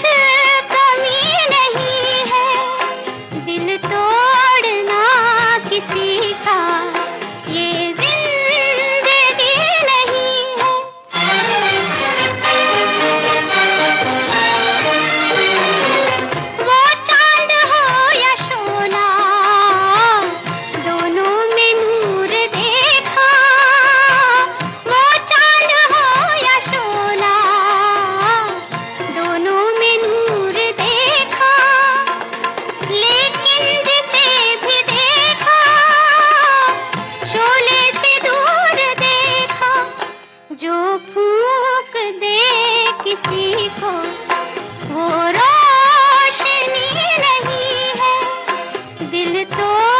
আছে शोले से दूर देखा, जो फूक दे किसी को, वो रोशनी नहीं है, दिल तो